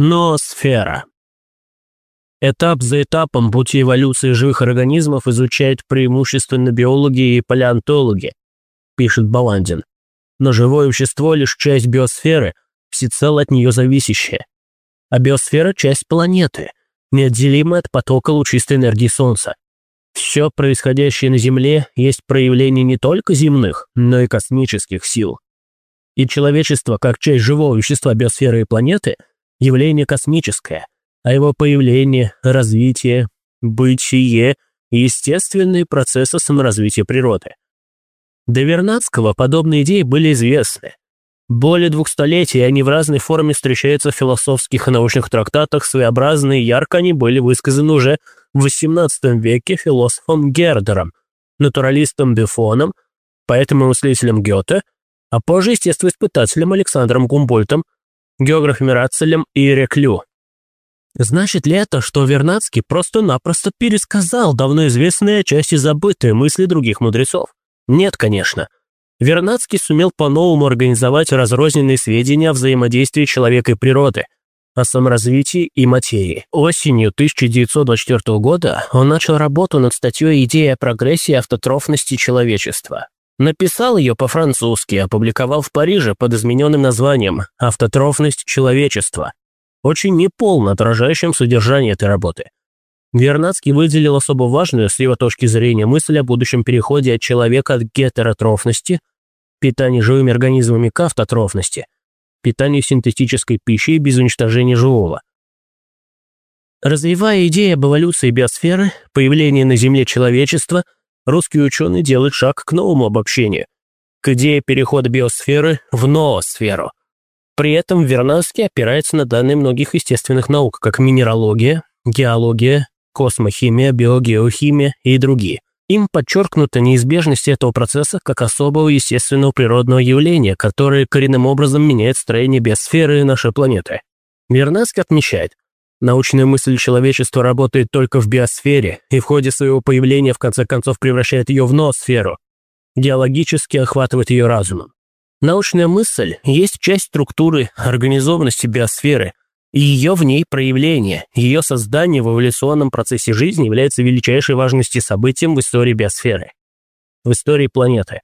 Ноосфера. Этап за этапом пути эволюции живых организмов изучают преимущественно биологи и палеонтологи, пишет Баландин. Но живое вещество – лишь часть биосферы, всецело от нее зависящая. А биосфера – часть планеты, неотделимая от потока лучистой энергии Солнца. Все происходящее на Земле есть проявление не только земных, но и космических сил. И человечество, как часть живого вещества биосферы и планеты – явление космическое, а его появление, развитие, бытие – естественные процессы саморазвития природы. До Вернадского подобные идеи были известны. Более двух столетий они в разной форме встречаются в философских и научных трактатах, своеобразные и ярко они были высказаны уже в XVIII веке философом Гердером, натуралистом Бефоном, поэтом и мыслителем Гёте, а позже естествоиспытателем Александром Гумбольтом – географами Рацелем и Реклю. Значит ли это, что Вернадский просто-напросто пересказал давно известные, части забытые мысли других мудрецов? Нет, конечно. Вернадский сумел по-новому организовать разрозненные сведения о взаимодействии человека и природы, о саморазвитии и материи. Осенью 1924 года он начал работу над статьей «Идея прогрессии автотрофности человечества». Написал ее по-французски, опубликовал в Париже под измененным названием «Автотрофность человечества», очень неполно отражающим содержание этой работы. Вернадский выделил особо важную с его точки зрения мысль о будущем переходе от человека от гетеротрофности, питания живыми организмами к автотрофности, питанию синтетической пищей без уничтожения живого. Развивая идеи об эволюции биосферы, появлении на Земле человечества – русский ученый делает шаг к новому обобщению, к идее перехода биосферы в ноосферу. При этом Вернадский опирается на данные многих естественных наук, как минералогия, геология, космохимия, биогеохимия и другие. Им подчеркнута неизбежность этого процесса как особого естественного природного явления, которое коренным образом меняет строение биосферы нашей планеты. Вернадский отмечает, Научная мысль человечества работает только в биосфере и в ходе своего появления в конце концов превращает ее в ноосферу, геологически охватывает ее разумом. Научная мысль есть часть структуры организованности биосферы, и ее в ней проявление, ее создание в эволюционном процессе жизни является величайшей важности событием в истории биосферы, в истории планеты.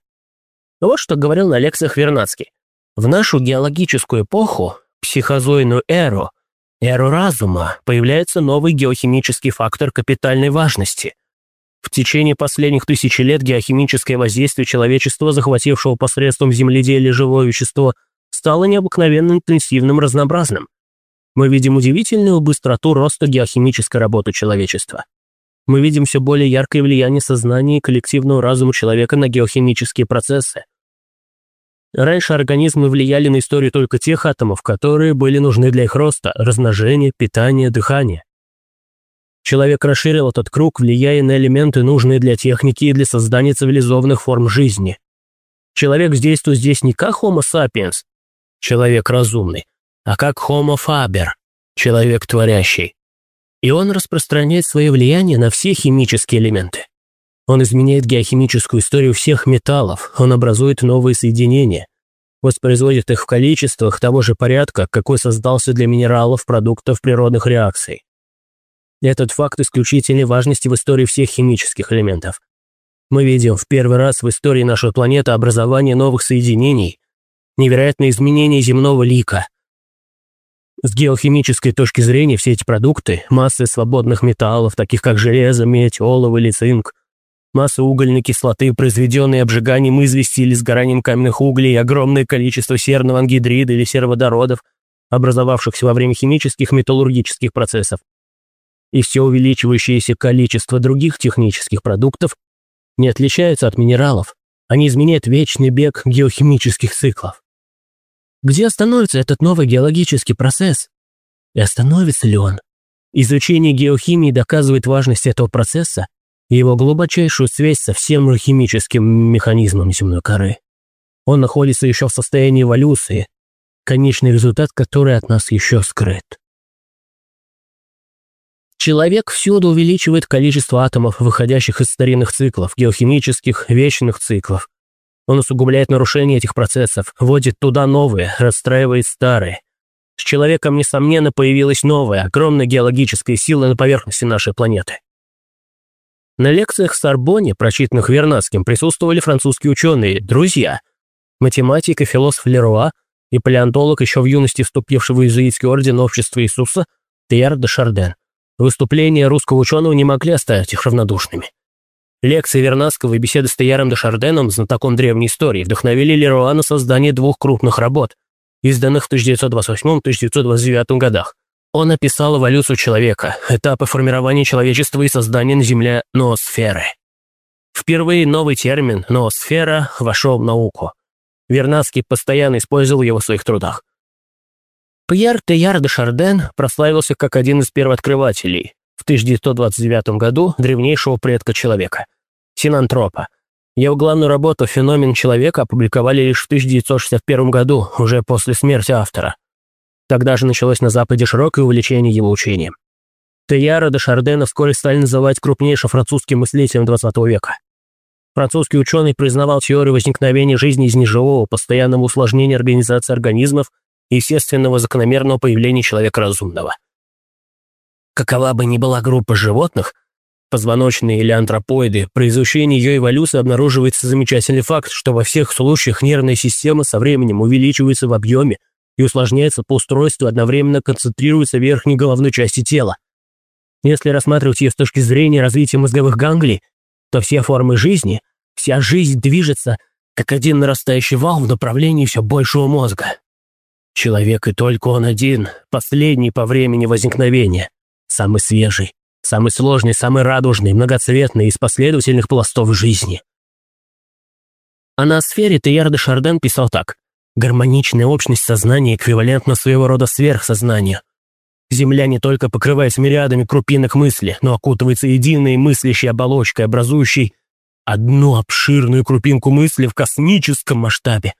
Вот что говорил на лекциях Вернадский. В нашу геологическую эпоху, психозойную эру, эру разума появляется новый геохимический фактор капитальной важности. В течение последних тысячи лет геохимическое воздействие человечества, захватившего посредством земледелия живое вещество, стало необыкновенно интенсивным разнообразным. Мы видим удивительную быстроту роста геохимической работы человечества. Мы видим все более яркое влияние сознания и коллективного разума человека на геохимические процессы. Раньше организмы влияли на историю только тех атомов, которые были нужны для их роста, размножения, питания, дыхания. Человек расширил этот круг, влияя на элементы, нужные для техники и для создания цивилизованных форм жизни. Человек действует здесь не как Homo sapiens, человек разумный, а как Homo faber, человек творящий. И он распространяет свое влияние на все химические элементы. Он изменяет геохимическую историю всех металлов, он образует новые соединения, воспроизводит их в количествах того же порядка, какой создался для минералов, продуктов природных реакций. Этот факт исключительной важности в истории всех химических элементов. Мы видим в первый раз в истории нашей планеты образование новых соединений, невероятные изменения земного лика. С геохимической точки зрения все эти продукты, массы свободных металлов, таких как железо, медь, олово или цинк – Масса угольной кислоты, произведенной обжиганием извести или сгоранием каменных углей, огромное количество серного ангидрида или сероводородов, образовавшихся во время химических металлургических процессов, и все увеличивающееся количество других технических продуктов не отличаются от минералов, они изменяют вечный бег геохимических циклов. Где остановится этот новый геологический процесс? И остановится ли он? Изучение геохимии доказывает важность этого процесса его глубочайшую связь со всем химическим механизмом земной коры. Он находится еще в состоянии эволюции, конечный результат которой от нас еще скрыт. Человек всюду увеличивает количество атомов, выходящих из старинных циклов, геохимических, вечных циклов. Он усугубляет нарушение этих процессов, вводит туда новые, расстраивает старые. с человеком, несомненно, появилась новая, огромная геологическая сила на поверхности нашей планеты. На лекциях в Сорбонне, прочитанных Вернадским, присутствовали французские ученые, друзья, математик и философ Леруа и палеонтолог, еще в юности вступивший в иезуитский орден Общества Иисуса, Тейяр де Шарден. Выступления русского ученого не могли оставить их равнодушными. Лекции Вернадского и беседы с Теяром де Шарденом, знатоком древней истории, вдохновили Леруа на создание двух крупных работ, изданных в 1928-1929 годах. Он описал эволюцию человека, этапы формирования человечества и создания на Земле ноосферы. Впервые новый термин «ноосфера» вошел в науку. Вернадский постоянно использовал его в своих трудах. Пьер Теяр де Шарден прославился как один из первооткрывателей в 1929 году древнейшего предка человека – синантропа. Его главную работу «Феномен человека» опубликовали лишь в 1961 году, уже после смерти автора. Тогда же началось на Западе широкое увлечение его учением. Теяра де Шардена вскоре стали называть крупнейшим французским мыслителем XX века. Французский ученый признавал теорию возникновения жизни из неживого, постоянного усложнения организации организмов и естественного закономерного появления человека разумного. Какова бы ни была группа животных, позвоночные или антропоиды, при изучении ее эволюции обнаруживается замечательный факт, что во всех случаях нервная система со временем увеличивается в объеме, и усложняется по устройству, одновременно концентрируется в верхней головной части тела. Если рассматривать ее с точки зрения развития мозговых ганглий, то все формы жизни, вся жизнь движется, как один нарастающий вал в направлении все большего мозга. Человек и только он один, последний по времени возникновения, самый свежий, самый сложный, самый радужный, многоцветный из последовательных пластов жизни. А на сфере Теяр де Шарден писал так. Гармоничная общность сознания эквивалентна своего рода сверхсознанию. Земля не только покрывается мириадами крупинок мысли, но окутывается единой мыслящей оболочкой, образующей одну обширную крупинку мысли в космическом масштабе.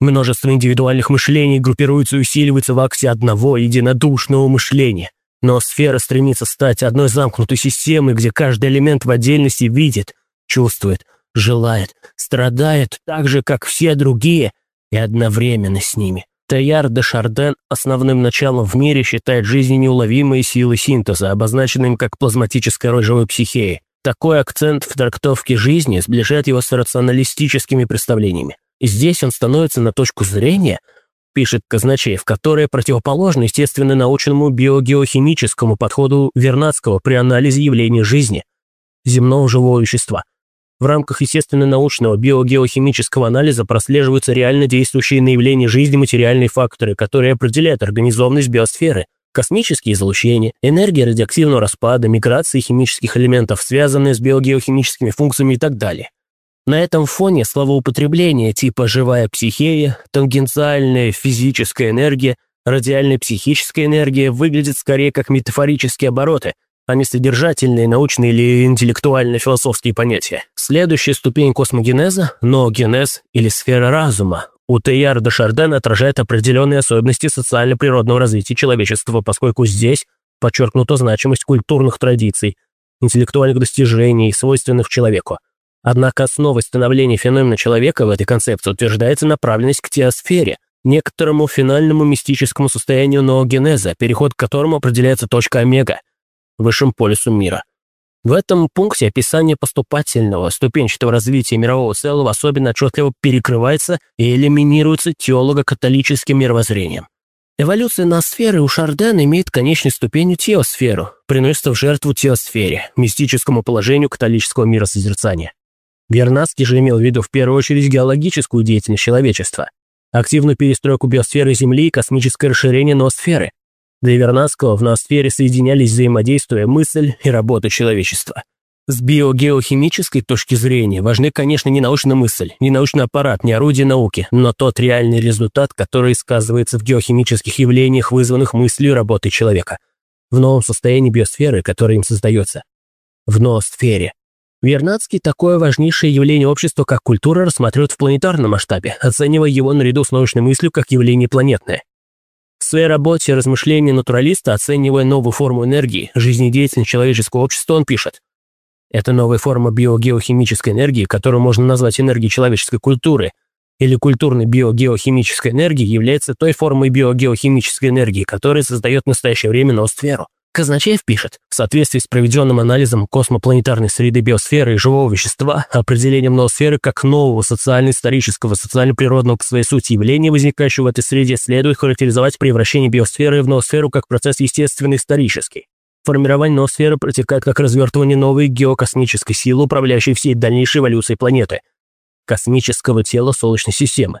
Множество индивидуальных мышлений группируется и усиливается в акте одного единодушного мышления. Но сфера стремится стать одной замкнутой системой, где каждый элемент в отдельности видит, чувствует, желает, страдает так же, как все другие – и одновременно с ними. Таяр де Шарден основным началом в мире считает жизни неуловимые силы синтеза, обозначенным как плазматическая роль живой психеи. Такой акцент в трактовке жизни сближает его с рационалистическими представлениями. И здесь он становится на точку зрения, пишет Казначеев, которая противоположна естественно-научному биогеохимическому подходу Вернадского при анализе явлений жизни, земного живого вещества – в рамках естественно-научного биогеохимического анализа прослеживаются реально действующие на явление жизни материальные факторы, которые определяют организованность биосферы, космические излучения, энергия радиоактивного распада, миграции химических элементов, связанные с биогеохимическими функциями и так далее. На этом фоне словоупотребление типа «живая психея», «тангенциальная физическая энергия», «радиальная психическая энергия» выглядят скорее как метафорические обороты – а не содержательные, научные или интеллектуально-философские понятия. Следующая ступень космогенеза – ноогенез или сфера разума. У Тейяр де Шарден отражает определенные особенности социально-природного развития человечества, поскольку здесь подчеркнута значимость культурных традиций, интеллектуальных достижений, свойственных человеку. Однако основой становления феномена человека в этой концепции утверждается направленность к теосфере, некоторому финальному мистическому состоянию ноогенеза, переход к которому определяется точка омега – высшим полюсу мира. В этом пункте описание поступательного, ступенчатого развития мирового целого особенно отчетливо перекрывается и элиминируется теолого-католическим мировоззрением. Эволюция ноосферы у Шардена имеет конечной ступенью теосферу, приносится в жертву теосфере, мистическому положению католического миросозерцания. Вернадский же имел в виду в первую очередь геологическую деятельность человечества, активную перестройку биосферы Земли и космическое расширение ноосферы, для Вернадского в ноосфере соединялись взаимодействуя мысль и работа человечества. С биогеохимической точки зрения важны, конечно, не научная мысль, не научный аппарат, не орудие науки, но тот реальный результат, который сказывается в геохимических явлениях, вызванных мыслью и работой человека. В новом состоянии биосферы, которое им создается. В ноосфере. Вернадский такое важнейшее явление общества, как культура, рассматривает в планетарном масштабе, оценивая его наряду с научной мыслью как явление планетное. В своей работе «Размышления натуралиста», оценивая новую форму энергии, жизнедеятельность человеческого общества, он пишет «Это новая форма биогеохимической энергии, которую можно назвать энергией человеческой культуры, или культурной биогеохимической энергии является той формой биогеохимической энергии, которая создает в настоящее время ноосферу. Казначеев пишет, в соответствии с проведенным анализом космопланетарной среды биосферы и живого вещества, определением ноосферы как нового социально-исторического, социально-природного к своей сути явления, возникающего в этой среде, следует характеризовать превращение биосферы в ноосферу как процесс естественно-исторический. Формирование ноосферы протекает как развертывание новой геокосмической силы, управляющей всей дальнейшей эволюцией планеты, космического тела Солнечной системы.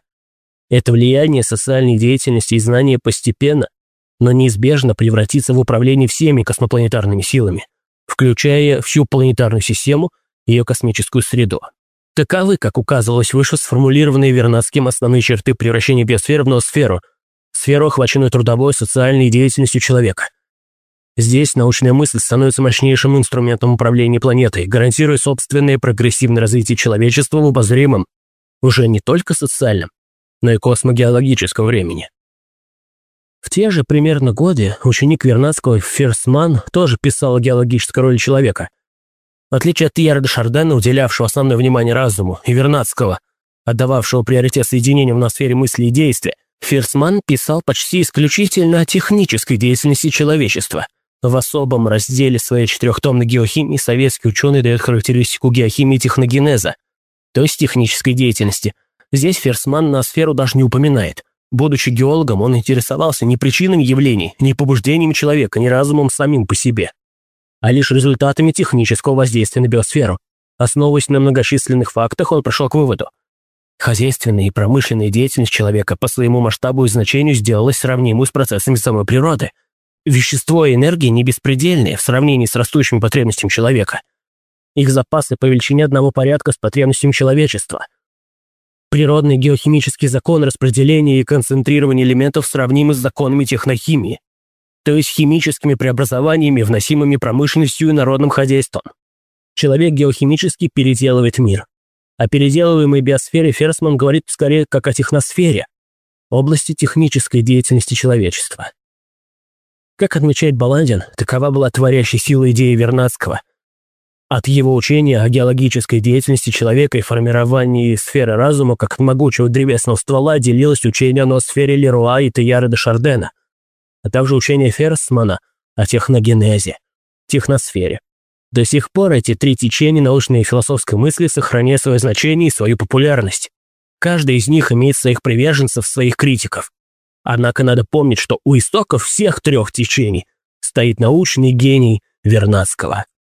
Это влияние социальной деятельности и знания постепенно, но неизбежно превратится в управление всеми космопланетарными силами, включая всю планетарную систему и ее космическую среду. Таковы, как указывалось выше, сформулированные Вернадским основные черты превращения биосферы в ноосферу, сферу, охваченную трудовой социальной деятельностью человека. Здесь научная мысль становится мощнейшим инструментом управления планетой, гарантируя собственное прогрессивное развитие человечества в обозримом, уже не только социальном, но и космогеологическом времени. В те же примерно годы ученик Вернадского Ферсман тоже писал о геологической роли человека. В отличие от де Шардена, уделявшего основное внимание разуму, и Вернадского, отдававшего приоритет соединению в ноосфере мысли и действия, Ферсман писал почти исключительно о технической деятельности человечества. В особом разделе своей четырехтомной геохимии советский ученый дает характеристику геохимии техногенеза, то есть технической деятельности. Здесь Ферсман на сферу даже не упоминает. Будучи геологом, он интересовался не причинами явлений, не побуждениями человека, не разумом самим по себе, а лишь результатами технического воздействия на биосферу. Основываясь на многочисленных фактах, он пришел к выводу. Хозяйственная и промышленная деятельность человека по своему масштабу и значению сделалась сравнимой с процессами самой природы. Вещество и энергия не беспредельные в сравнении с растущими потребностями человека. Их запасы по величине одного порядка с потребностями человечества – Природный геохимический закон распределения и концентрирования элементов сравнимы с законами технохимии, то есть химическими преобразованиями, вносимыми промышленностью и народным хозяйством. Человек геохимически переделывает мир. О переделываемой биосфере Ферсман говорит скорее как о техносфере, области технической деятельности человечества. Как отмечает Баландин, такова была творящая сила идеи Вернадского – от его учения о геологической деятельности человека и формировании сферы разума как могучего древесного ствола делилось учение о ноосфере Леруа и Теяра де Шардена, а также учение Ферсмана о техногенезе, техносфере. До сих пор эти три течения научной и философской мысли сохраняют свое значение и свою популярность. Каждый из них имеет своих приверженцев, своих критиков. Однако надо помнить, что у истоков всех трех течений стоит научный гений Вернадского.